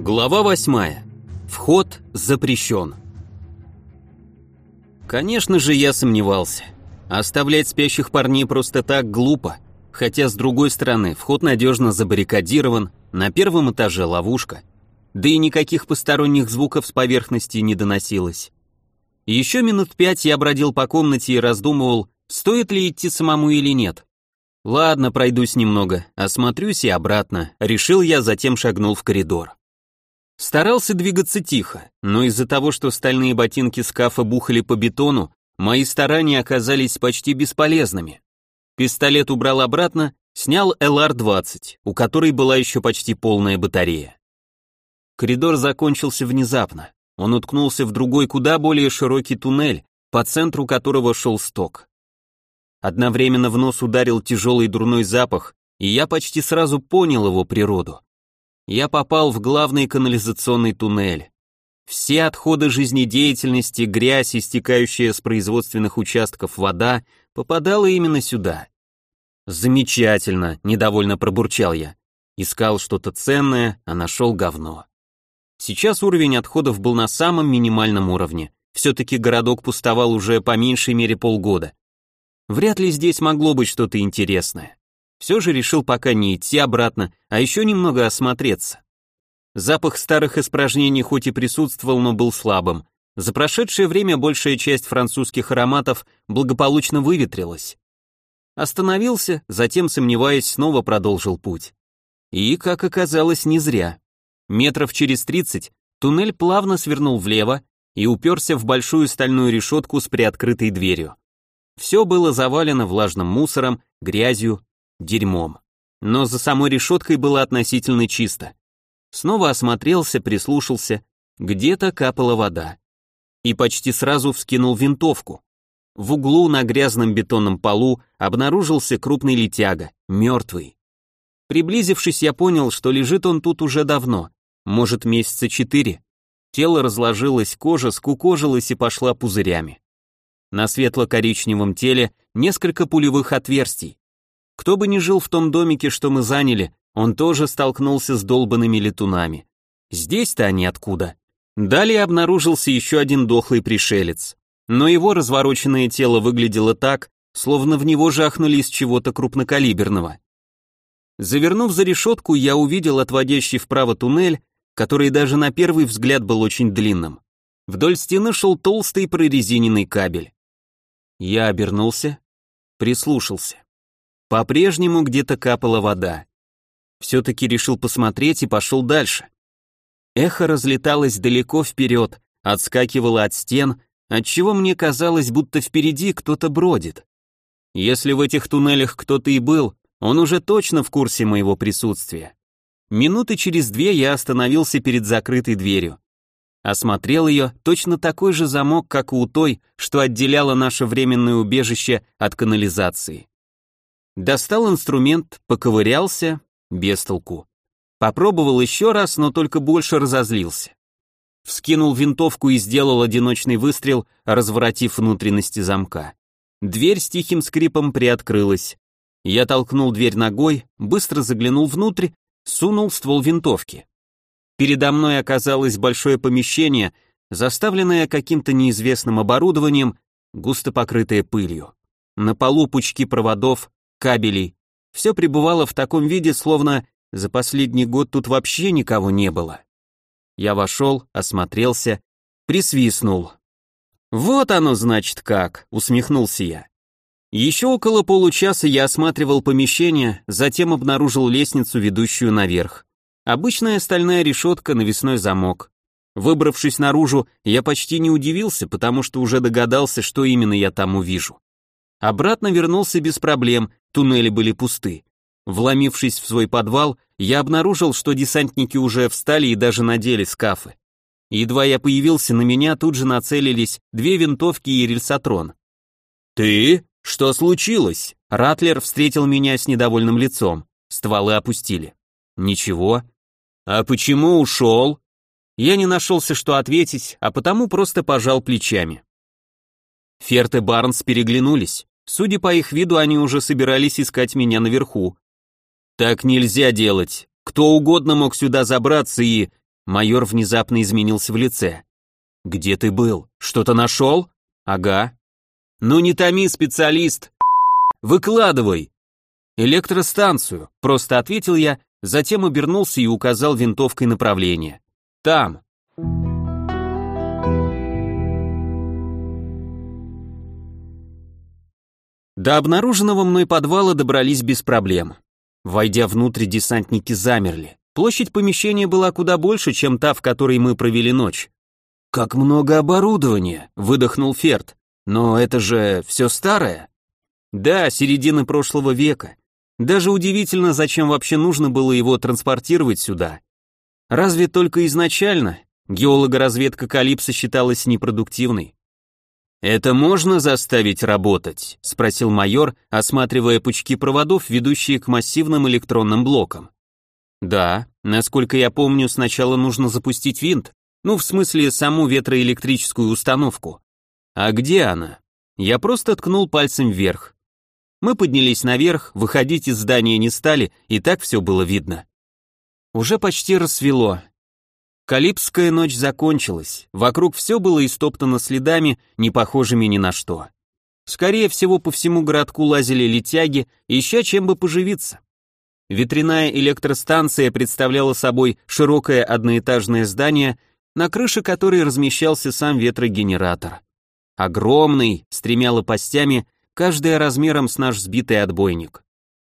Глава восьмая. Вход запрещен. Конечно же, я сомневался. Оставлять спящих парней просто так глупо, хотя с другой стороны, вход надежно забаррикадирован, на первом этаже ловушка, да и никаких посторонних звуков с поверхности не доносилось. Еще минут пять я бродил по комнате и раздумывал, стоит ли идти самому или нет. Ладно, пройдусь немного, осмотрюсь и обратно, решил я, затем шагнул в коридор. Старался двигаться тихо, но из-за того, что стальные ботинки скафа бухали по бетону, мои старания оказались почти бесполезными. Пистолет убрал обратно, снял ЛР-20, у которой была еще почти полная батарея. Коридор закончился внезапно. Он уткнулся в другой, куда более широкий туннель, по центру которого шел сток. Одновременно в нос ударил тяжелый дурной запах, и я почти сразу понял его природу я попал в главный канализационный туннель. Все отходы жизнедеятельности, грязь, истекающая с производственных участков вода, попадала именно сюда. Замечательно, недовольно пробурчал я. Искал что-то ценное, а нашел говно. Сейчас уровень отходов был на самом минимальном уровне. Все-таки городок пустовал уже по меньшей мере полгода. Вряд ли здесь могло быть что-то интересное. Все же решил пока не идти обратно, а еще немного осмотреться. Запах старых испражнений хоть и присутствовал, но был слабым. За прошедшее время большая часть французских ароматов благополучно выветрилась. Остановился, затем, сомневаясь, снова продолжил путь. И, как оказалось, не зря. Метров через тридцать туннель плавно свернул влево и уперся в большую стальную решетку с приоткрытой дверью. Все было завалено влажным мусором, грязью, дерьмом. Но за самой решеткой было относительно чисто. Снова осмотрелся, прислушался, где-то капала вода. И почти сразу вскинул винтовку. В углу на грязном бетонном полу обнаружился крупный летяга, мертвый. Приблизившись, я понял, что лежит он тут уже давно, может месяца четыре. Тело разложилось, кожа скукожилась и пошла пузырями. На светло-коричневом теле несколько пулевых отверстий. Кто бы ни жил в том домике, что мы заняли, он тоже столкнулся с долбанными летунами. Здесь-то они откуда? Далее обнаружился еще один дохлый пришелец. Но его развороченное тело выглядело так, словно в него жахнули из чего-то крупнокалиберного. Завернув за решетку, я увидел отводящий вправо туннель, который даже на первый взгляд был очень длинным. Вдоль стены шел толстый прорезиненный кабель. Я обернулся, прислушался. По-прежнему где-то капала вода. Все-таки решил посмотреть и пошел дальше. Эхо разлеталось далеко вперед, отскакивало от стен, отчего мне казалось, будто впереди кто-то бродит. Если в этих туннелях кто-то и был, он уже точно в курсе моего присутствия. Минуты через две я остановился перед закрытой дверью. Осмотрел ее, точно такой же замок, как у той, что отделяло наше временное убежище от канализации. Достал инструмент, поковырялся, без толку. Попробовал еще раз, но только больше разозлился. Вскинул винтовку и сделал одиночный выстрел, разворотив внутренности замка. Дверь с тихим скрипом приоткрылась. Я толкнул дверь ногой, быстро заглянул внутрь, сунул ствол винтовки. Передо мной оказалось большое помещение, заставленное каким-то неизвестным оборудованием, густо покрытое пылью. На полу пучки проводов, кабелей. Все пребывало в таком виде, словно за последний год тут вообще никого не было. Я вошел, осмотрелся, присвистнул. «Вот оно, значит, как», — усмехнулся я. Еще около получаса я осматривал помещение, затем обнаружил лестницу, ведущую наверх. Обычная стальная решетка, навесной замок. Выбравшись наружу, я почти не удивился, потому что уже догадался, что именно я там увижу. Обратно вернулся без проблем, туннели были пусты. Вломившись в свой подвал, я обнаружил, что десантники уже встали и даже надели скафы. Едва я появился, на меня тут же нацелились две винтовки и рельсотрон. «Ты? Что случилось?» Ратлер встретил меня с недовольным лицом. Стволы опустили. «Ничего». «А почему ушел?» Я не нашелся, что ответить, а потому просто пожал плечами. Ферт и Барнс переглянулись. Судя по их виду, они уже собирались искать меня наверху. Так нельзя делать. Кто угодно мог сюда забраться и... Майор внезапно изменился в лице. «Где ты был? Что-то нашел?» «Ага». «Ну не томи, специалист! Выкладывай!» «Электростанцию», — просто ответил я, затем обернулся и указал винтовкой направление. «Там». До обнаруженного мной подвала добрались без проблем. Войдя внутрь, десантники замерли. Площадь помещения была куда больше, чем та, в которой мы провели ночь. «Как много оборудования!» — выдохнул Ферд. «Но это же все старое?» «Да, середины прошлого века. Даже удивительно, зачем вообще нужно было его транспортировать сюда. Разве только изначально геологоразведка Калипса считалась непродуктивной. «Это можно заставить работать?» — спросил майор, осматривая пучки проводов, ведущие к массивным электронным блокам. «Да, насколько я помню, сначала нужно запустить винт, ну, в смысле, саму ветроэлектрическую установку. А где она?» Я просто ткнул пальцем вверх. Мы поднялись наверх, выходить из здания не стали, и так все было видно. Уже почти рассвело, Калипская ночь закончилась, вокруг все было истоптано следами, не похожими ни на что. Скорее всего, по всему городку лазили летяги, ища чем бы поживиться. Ветряная электростанция представляла собой широкое одноэтажное здание, на крыше которой размещался сам ветрогенератор. Огромный, с тремя лопастями, каждая размером с наш сбитый отбойник.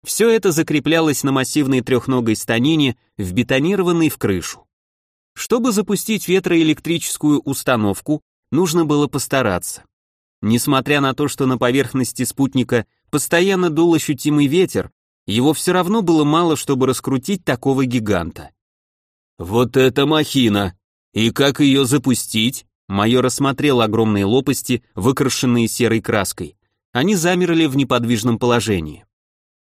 Все это закреплялось на массивной трехногой станине, вбетонированной в крышу. Чтобы запустить ветроэлектрическую установку, нужно было постараться. Несмотря на то, что на поверхности спутника постоянно дул ощутимый ветер, его все равно было мало, чтобы раскрутить такого гиганта. «Вот это махина! И как ее запустить?» Майор осмотрел огромные лопасти, выкрашенные серой краской. Они замерли в неподвижном положении.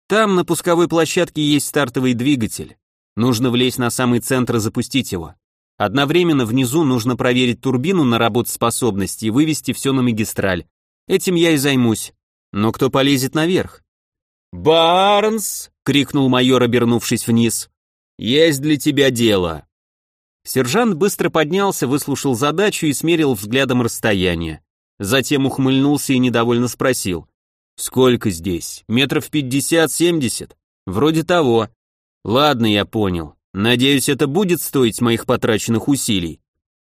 Там на пусковой площадке есть стартовый двигатель. Нужно влезть на самый центр и запустить его. Одновременно внизу нужно проверить турбину на работоспособность и вывести все на магистраль. Этим я и займусь. Но кто полезет наверх? «Барнс!» — крикнул майор, обернувшись вниз. «Есть для тебя дело!» Сержант быстро поднялся, выслушал задачу и смерил взглядом расстояние. Затем ухмыльнулся и недовольно спросил. «Сколько здесь? Метров пятьдесят-семьдесят? Вроде того. Ладно, я понял. Надеюсь, это будет стоить моих потраченных усилий.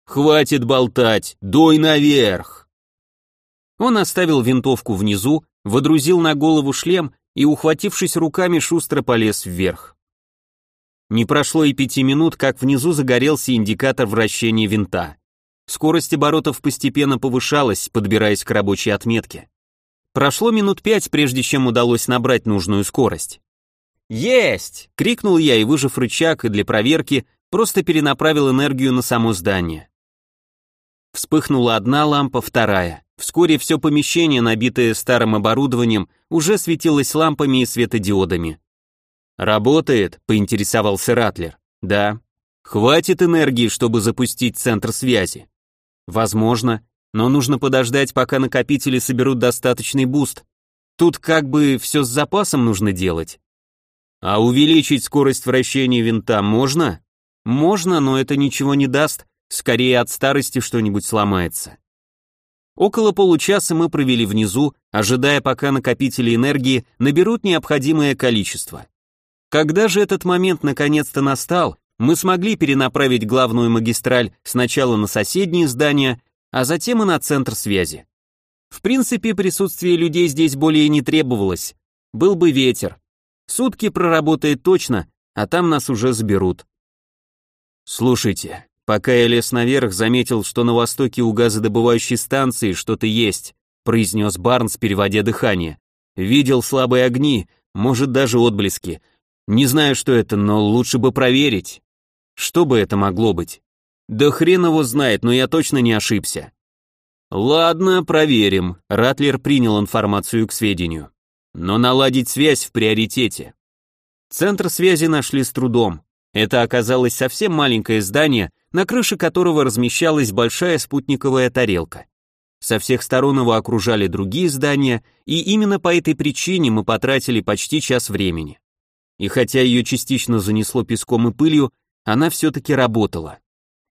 Хватит болтать, дой наверх. Он оставил винтовку внизу, водрузил на голову шлем и, ухватившись руками, шустро полез вверх. Не прошло и пяти минут, как внизу загорелся индикатор вращения винта. Скорость оборотов постепенно повышалась, подбираясь к рабочей отметке. Прошло минут пять, прежде чем удалось набрать нужную скорость. «Есть!» — крикнул я и, выжав рычаг, и для проверки, просто перенаправил энергию на само здание. Вспыхнула одна лампа, вторая. Вскоре все помещение, набитое старым оборудованием, уже светилось лампами и светодиодами. «Работает?» — поинтересовался Ратлер. «Да». «Хватит энергии, чтобы запустить центр связи?» «Возможно, но нужно подождать, пока накопители соберут достаточный буст. Тут как бы все с запасом нужно делать. А увеличить скорость вращения винта можно? Можно, но это ничего не даст, скорее от старости что-нибудь сломается. Около получаса мы провели внизу, ожидая, пока накопители энергии наберут необходимое количество. Когда же этот момент наконец-то настал, мы смогли перенаправить главную магистраль сначала на соседние здания, а затем и на центр связи. В принципе, присутствие людей здесь более не требовалось. Был бы ветер, Сутки проработает точно, а там нас уже заберут. Слушайте, пока я лез наверх, заметил, что на востоке у газодобывающей станции что-то есть, произнес Барнс, переводя дыхание. Видел слабые огни, может даже отблески. Не знаю, что это, но лучше бы проверить. Что бы это могло быть? Да хрен его знает, но я точно не ошибся. Ладно, проверим. Ратлер принял информацию к сведению. Но наладить связь в приоритете. Центр связи нашли с трудом. Это оказалось совсем маленькое здание, на крыше которого размещалась большая спутниковая тарелка. Со всех сторон его окружали другие здания, и именно по этой причине мы потратили почти час времени. И хотя ее частично занесло песком и пылью, она все-таки работала.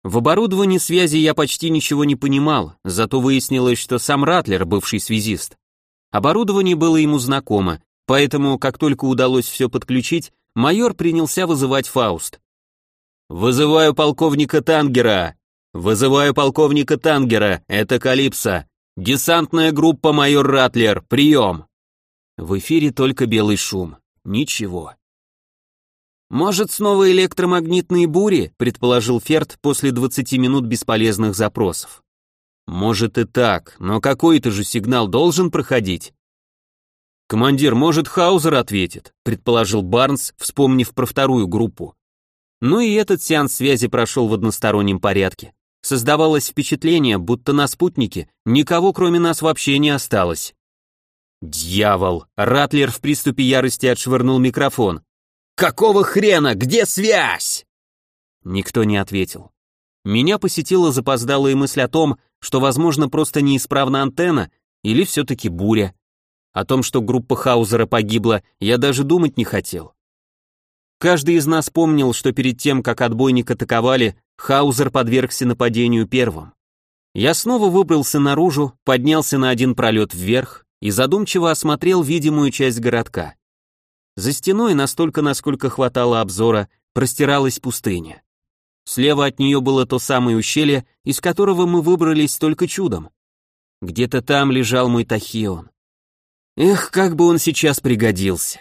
В оборудовании связи я почти ничего не понимал, зато выяснилось, что сам Ратлер бывший связист. Оборудование было ему знакомо, поэтому, как только удалось все подключить, майор принялся вызывать Фауст. «Вызываю полковника Тангера! Вызываю полковника Тангера, это Калипсо! Десантная группа майор Ратлер, прием!» В эфире только белый шум. Ничего. «Может, снова электромагнитные бури?» — предположил Ферд после 20 минут бесполезных запросов. «Может и так, но какой-то же сигнал должен проходить». «Командир, может, Хаузер ответит», — предположил Барнс, вспомнив про вторую группу. Ну и этот сеанс связи прошел в одностороннем порядке. Создавалось впечатление, будто на спутнике никого кроме нас вообще не осталось. «Дьявол!» — Ратлер в приступе ярости отшвырнул микрофон. «Какого хрена? Где связь?» Никто не ответил. Меня посетила запоздалая мысль о том, что, возможно, просто неисправна антенна или все-таки буря. О том, что группа Хаузера погибла, я даже думать не хотел. Каждый из нас помнил, что перед тем, как отбойник атаковали, Хаузер подвергся нападению первым. Я снова выбрался наружу, поднялся на один пролет вверх и задумчиво осмотрел видимую часть городка. За стеной, настолько, насколько хватало обзора, простиралась пустыня. Слева от нее было то самое ущелье, из которого мы выбрались только чудом. Где-то там лежал мой Тахион. Эх, как бы он сейчас пригодился.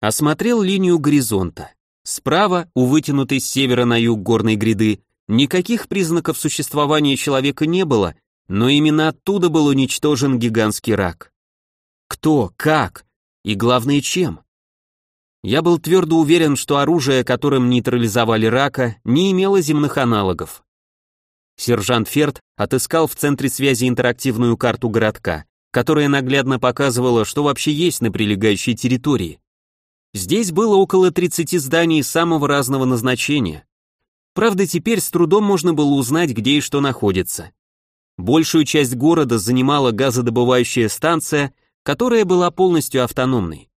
Осмотрел линию горизонта. Справа, у вытянутой с севера на юг горной гряды, никаких признаков существования человека не было, но именно оттуда был уничтожен гигантский рак. Кто, как, и главное, чем? Я был твердо уверен, что оружие, которым нейтрализовали рака, не имело земных аналогов. Сержант Ферд отыскал в центре связи интерактивную карту городка, которая наглядно показывала, что вообще есть на прилегающей территории. Здесь было около 30 зданий самого разного назначения. Правда, теперь с трудом можно было узнать, где и что находится. Большую часть города занимала газодобывающая станция – которая была полностью автономной.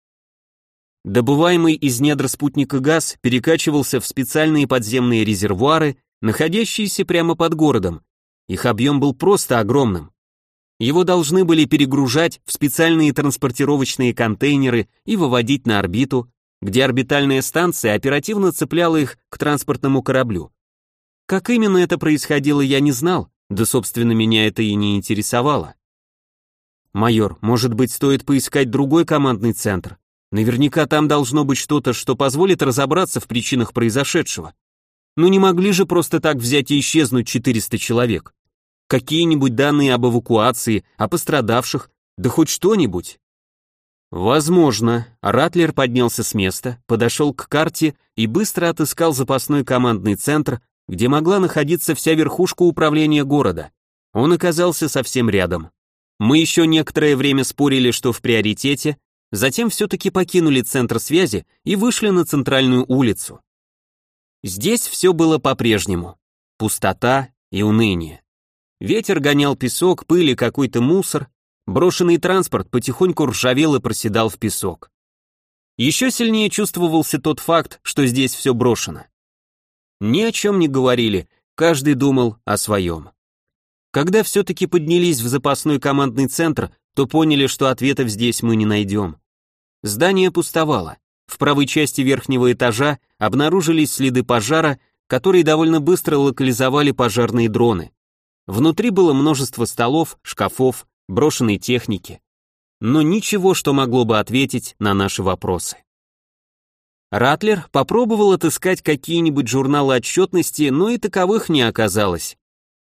Добываемый из недр спутника газ перекачивался в специальные подземные резервуары, находящиеся прямо под городом. Их объем был просто огромным. Его должны были перегружать в специальные транспортировочные контейнеры и выводить на орбиту, где орбитальная станция оперативно цепляла их к транспортному кораблю. Как именно это происходило, я не знал, да, собственно, меня это и не интересовало. «Майор, может быть, стоит поискать другой командный центр? Наверняка там должно быть что-то, что позволит разобраться в причинах произошедшего. Ну не могли же просто так взять и исчезнуть 400 человек? Какие-нибудь данные об эвакуации, о пострадавших, да хоть что-нибудь?» Возможно. Ратлер поднялся с места, подошел к карте и быстро отыскал запасной командный центр, где могла находиться вся верхушка управления города. Он оказался совсем рядом. Мы еще некоторое время спорили, что в приоритете, затем все-таки покинули центр связи и вышли на центральную улицу. Здесь все было по-прежнему. Пустота и уныние. Ветер гонял песок, пыль и какой-то мусор, брошенный транспорт потихоньку ржавел и проседал в песок. Еще сильнее чувствовался тот факт, что здесь все брошено. Ни о чем не говорили, каждый думал о своем. Когда все-таки поднялись в запасной командный центр, то поняли, что ответов здесь мы не найдем. Здание пустовало. В правой части верхнего этажа обнаружились следы пожара, которые довольно быстро локализовали пожарные дроны. Внутри было множество столов, шкафов, брошенной техники. Но ничего, что могло бы ответить на наши вопросы. Ратлер попробовал отыскать какие-нибудь журналы отчетности, но и таковых не оказалось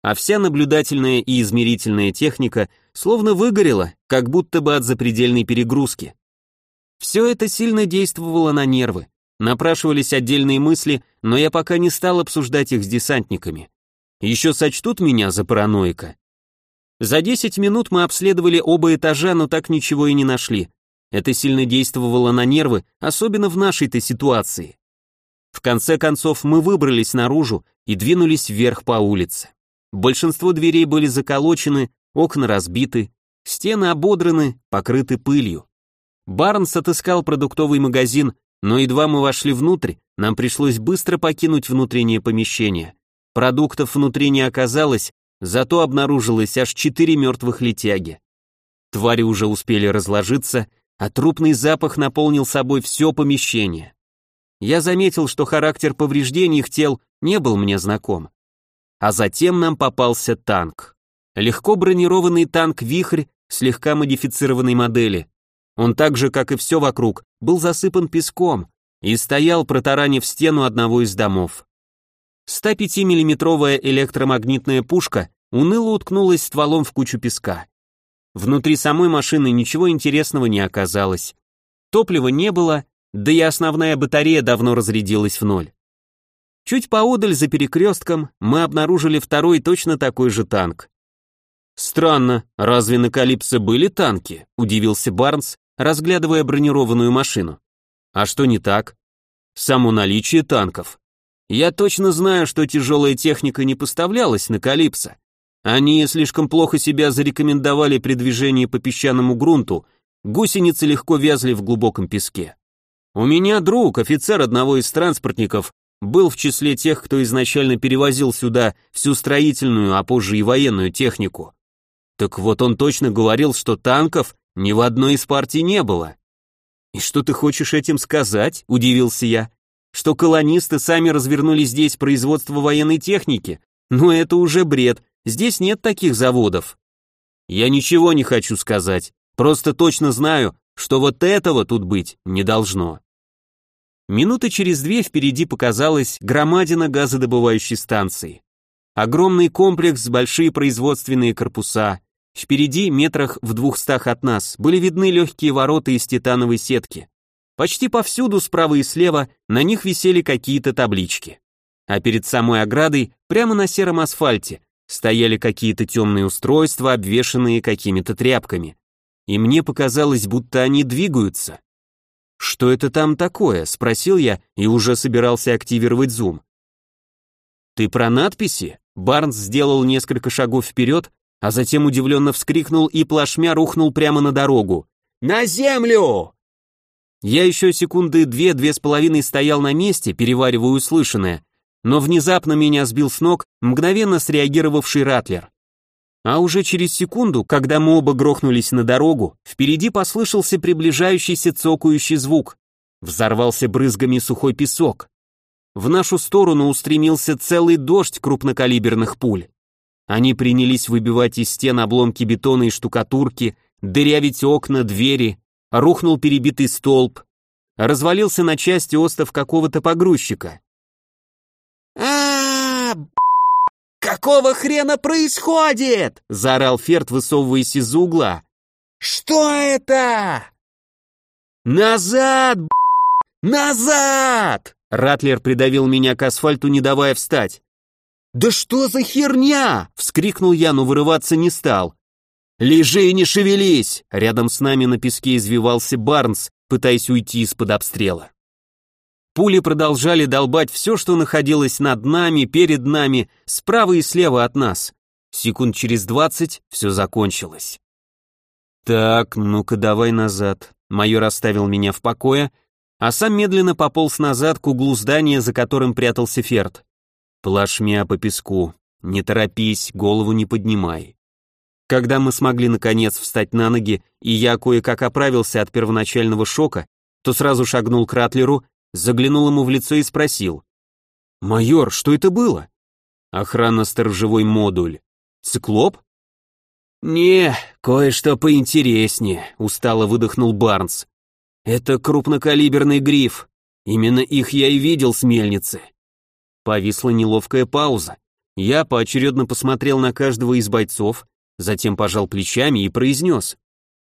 а вся наблюдательная и измерительная техника словно выгорела, как будто бы от запредельной перегрузки. Все это сильно действовало на нервы, напрашивались отдельные мысли, но я пока не стал обсуждать их с десантниками. Еще сочтут меня за параноика. За 10 минут мы обследовали оба этажа, но так ничего и не нашли. Это сильно действовало на нервы, особенно в нашей-то ситуации. В конце концов мы выбрались наружу и двинулись вверх по улице. Большинство дверей были заколочены, окна разбиты, стены ободраны, покрыты пылью. Барнс отыскал продуктовый магазин, но едва мы вошли внутрь, нам пришлось быстро покинуть внутреннее помещение. Продуктов внутри не оказалось, зато обнаружилось аж четыре мертвых летяги. Твари уже успели разложиться, а трупный запах наполнил собой все помещение. Я заметил, что характер повреждений их тел не был мне знаком. А затем нам попался танк. Легко бронированный танк «Вихрь» слегка модифицированной модели. Он так же, как и все вокруг, был засыпан песком и стоял, протаранив стену одного из домов. 105-миллиметровая электромагнитная пушка уныло уткнулась стволом в кучу песка. Внутри самой машины ничего интересного не оказалось. Топлива не было, да и основная батарея давно разрядилась в ноль. Чуть поодаль за перекрестком мы обнаружили второй точно такой же танк. «Странно, разве на Калипсо были танки?» – удивился Барнс, разглядывая бронированную машину. «А что не так?» «Само наличие танков. Я точно знаю, что тяжелая техника не поставлялась на Калипсо. Они слишком плохо себя зарекомендовали при движении по песчаному грунту, гусеницы легко вязли в глубоком песке. У меня друг, офицер одного из транспортников, был в числе тех, кто изначально перевозил сюда всю строительную, а позже и военную технику. Так вот он точно говорил, что танков ни в одной из партий не было. «И что ты хочешь этим сказать?» – удивился я. «Что колонисты сами развернули здесь производство военной техники? Но это уже бред, Здесь нет таких заводов. Я ничего не хочу сказать, просто точно знаю, что вот этого тут быть не должно. Минуты через две впереди показалась громадина газодобывающей станции. Огромный комплекс, большие производственные корпуса. Впереди, метрах в двухстах от нас, были видны легкие ворота из титановой сетки. Почти повсюду, справа и слева, на них висели какие-то таблички. А перед самой оградой, прямо на сером асфальте, стояли какие-то темные устройства, обвешанные какими-то тряпками. И мне показалось, будто они двигаются. «Что это там такое?» — спросил я и уже собирался активировать зум. «Ты про надписи?» Барнс сделал несколько шагов вперед, а затем удивленно вскрикнул и плашмя рухнул прямо на дорогу. «На землю!» Я еще секунды две-две с половиной стоял на месте, переваривая услышанное, но внезапно меня сбил с ног мгновенно среагировавший Ратлер. А уже через секунду, когда мы оба грохнулись на дорогу, впереди послышался приближающийся цокающий звук. Взорвался брызгами сухой песок. В нашу сторону устремился целый дождь крупнокалиберных пуль. Они принялись выбивать из стен обломки бетона и штукатурки, дырявить окна, двери, рухнул перебитый столб, развалился на части остов какого-то погрузчика а, Какого хрена происходит?» — заорал Ферд, высовываясь из угла. «Что это?» «Назад, Назад!» Ратлер придавил меня к асфальту, не давая встать. «Да что за херня?» — вскрикнул я, но вырываться не стал. «Лежи и не шевелись!» Рядом с нами на песке извивался Барнс, пытаясь уйти из-под обстрела. Пули продолжали долбать все, что находилось над нами, перед нами, справа и слева от нас. Секунд через двадцать все закончилось. «Так, ну-ка давай назад». Майор оставил меня в покое, а сам медленно пополз назад к углу здания, за которым прятался Ферд. Плашмя по песку. Не торопись, голову не поднимай. Когда мы смогли наконец встать на ноги, и я кое-как оправился от первоначального шока, то сразу шагнул к Ратлеру заглянул ему в лицо и спросил. «Майор, что это было?» «Охранно-сторожевой модуль. Циклоп?» «Не, кое-что поинтереснее», — устало выдохнул Барнс. «Это крупнокалиберный гриф. Именно их я и видел с мельницы». Повисла неловкая пауза. Я поочередно посмотрел на каждого из бойцов, затем пожал плечами и произнес.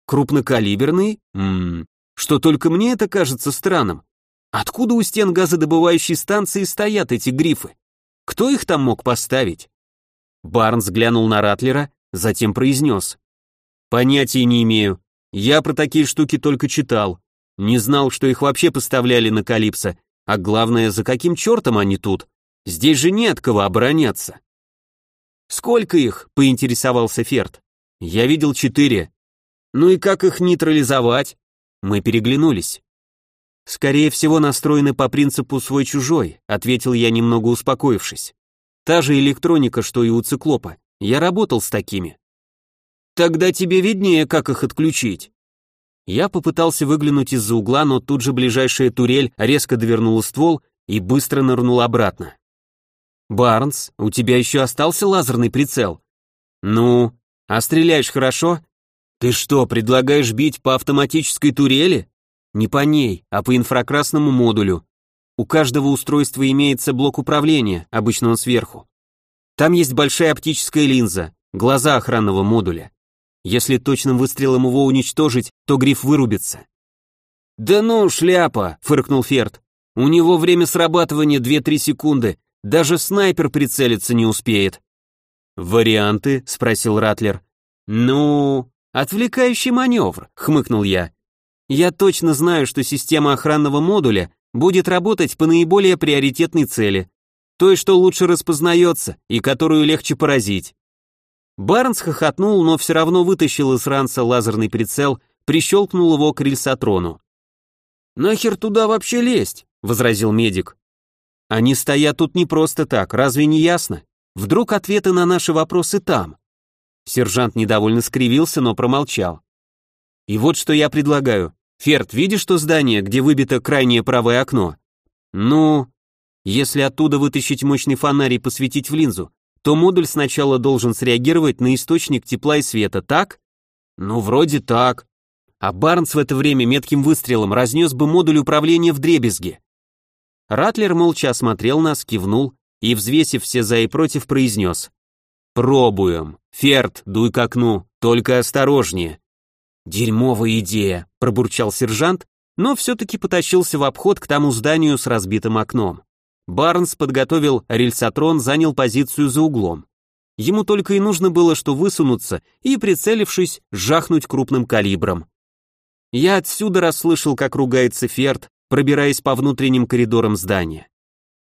«Крупнокалиберный? Ммм, что только мне это кажется странным. Откуда у стен газодобывающей станции стоят эти грифы? Кто их там мог поставить? Барнс глянул на Ратлера, затем произнес. Понятия не имею. Я про такие штуки только читал. Не знал, что их вообще поставляли на Калипсо. А главное, за каким чертом они тут? Здесь же нет кого обороняться. Сколько их? Поинтересовался Ферд. Я видел четыре. Ну и как их нейтрализовать? Мы переглянулись. «Скорее всего, настроены по принципу свой-чужой», ответил я, немного успокоившись. Та же электроника, что и у циклопа. Я работал с такими. Тогда тебе виднее, как их отключить. Я попытался выглянуть из-за угла, но тут же ближайшая турель резко довернула ствол и быстро нырнула обратно. «Барнс, у тебя еще остался лазерный прицел?» «Ну, а стреляешь хорошо?» «Ты что, предлагаешь бить по автоматической турели?» «Не по ней, а по инфракрасному модулю. У каждого устройства имеется блок управления, обычно он сверху. Там есть большая оптическая линза, глаза охранного модуля. Если точным выстрелом его уничтожить, то гриф вырубится. «Да ну, шляпа!» — фыркнул Ферд. «У него время срабатывания 2-3 секунды, даже снайпер прицелиться не успеет». «Варианты?» — спросил Ратлер. «Ну, отвлекающий маневр», — хмыкнул я. «Я точно знаю, что система охранного модуля будет работать по наиболее приоритетной цели, той, что лучше распознается и которую легче поразить. Барнс хохотнул, но все равно вытащил из ранца лазерный прицел, прищелкнул его к рельсотрону. «Нахер туда вообще лезть?» — возразил медик. «Они стоят тут не просто так, разве не ясно? Вдруг ответы на наши вопросы там?» Сержант недовольно скривился, но промолчал. «И вот что я предлагаю. Ферд, видишь то здание, где выбито крайнее правое окно? Ну, если оттуда вытащить мощный фонарь и посветить в линзу, то модуль сначала должен среагировать на источник тепла и света, так? Ну, вроде так. А Барнс в это время метким выстрелом разнес бы модуль управления в дребезги. Ратлер молча осмотрел нас, кивнул и, взвесив все за и против, произнес. «Пробуем. Ферд, дуй к окну, только осторожнее». «Дерьмовая идея», — пробурчал сержант, но все-таки потащился в обход к тому зданию с разбитым окном. Барнс подготовил рельсотрон, занял позицию за углом. Ему только и нужно было что высунуться и, прицелившись, жахнуть крупным калибром. Я отсюда расслышал, как ругается Ферд, пробираясь по внутренним коридорам здания.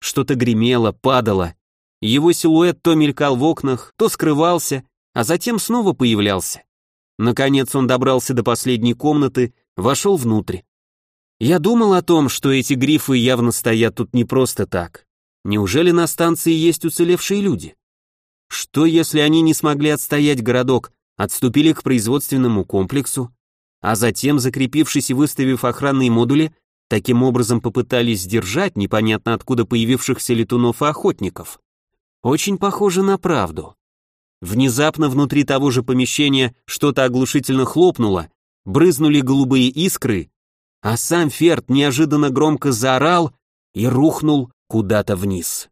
Что-то гремело, падало. Его силуэт то мелькал в окнах, то скрывался, а затем снова появлялся. Наконец он добрался до последней комнаты, вошел внутрь. Я думал о том, что эти грифы явно стоят тут не просто так. Неужели на станции есть уцелевшие люди? Что, если они не смогли отстоять городок, отступили к производственному комплексу, а затем, закрепившись и выставив охранные модули, таким образом попытались сдержать непонятно откуда появившихся летунов и охотников? Очень похоже на правду. Внезапно внутри того же помещения что-то оглушительно хлопнуло, брызнули голубые искры, а сам Ферд неожиданно громко заорал и рухнул куда-то вниз.